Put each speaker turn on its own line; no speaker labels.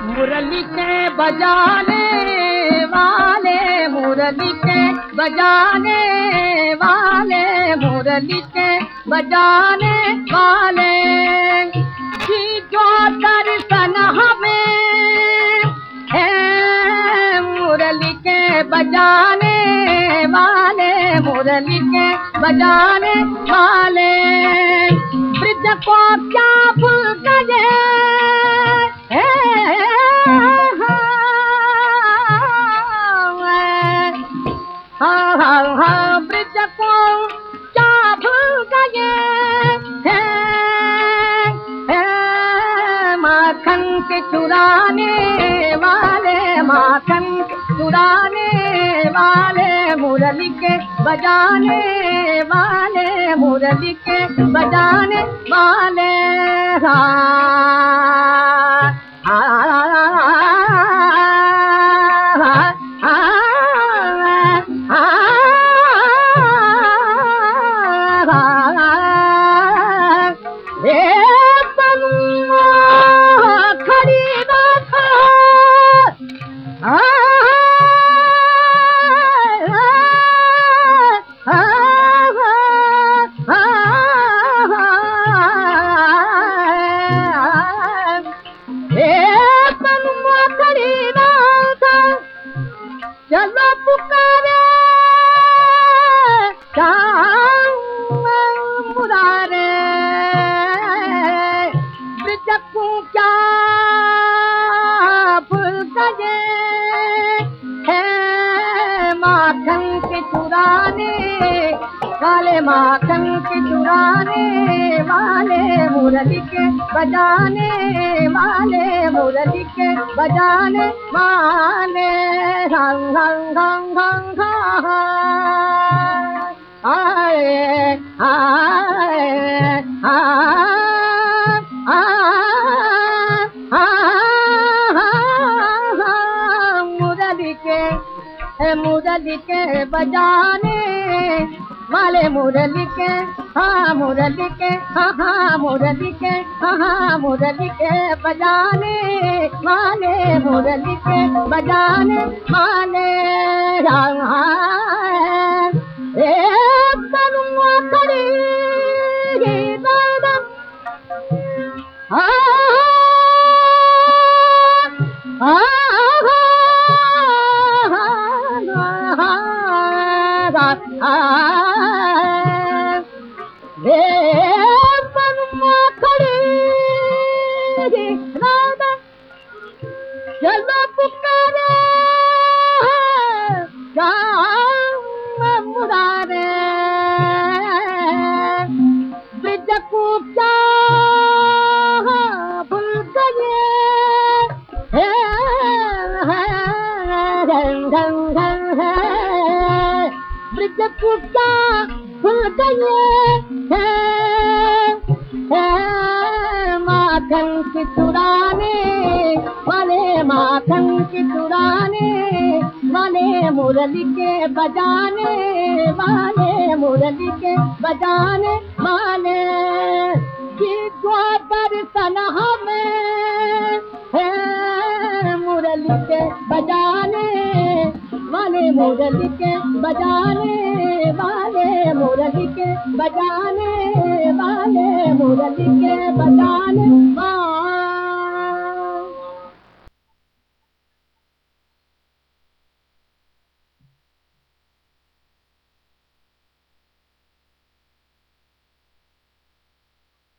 मुरली के बजाने वाले मुरली के बजाने वाले मुरली के बजाने वाले। जी जो दर्शन हमें मुरली के बजाने वाले मुरली के बजाने वाले। ब्रिज को क्या भूल गए के चुराने वाले माखन, चुराने वाले मुरली के बजाने वाले, मुरली के बजाने वाले हाँ चलो पुकारे मुरारे ब्रजकू क्या भूल गए है माखन के चुराने काले माखन के चुराने, वाले मूर्ति के बजाने, वाले मूर्ति के बजाने, माने हंग हंग हंग हंग आए आए आए मुरली के बजाने वाले मुरली के हाँ मुरली के हाँ मुरली के हाँ हाँ मुरली के बजाने वाले मुरली के बजाने वाले रे क्या भूल गए माखन की चुराने चुराने वाले मुरली के बजाने वाले मुरली हमें है मुरली के बजाने वाले मुरली के बजाने वाले मुरली के बजाने वाले मुरली बजाने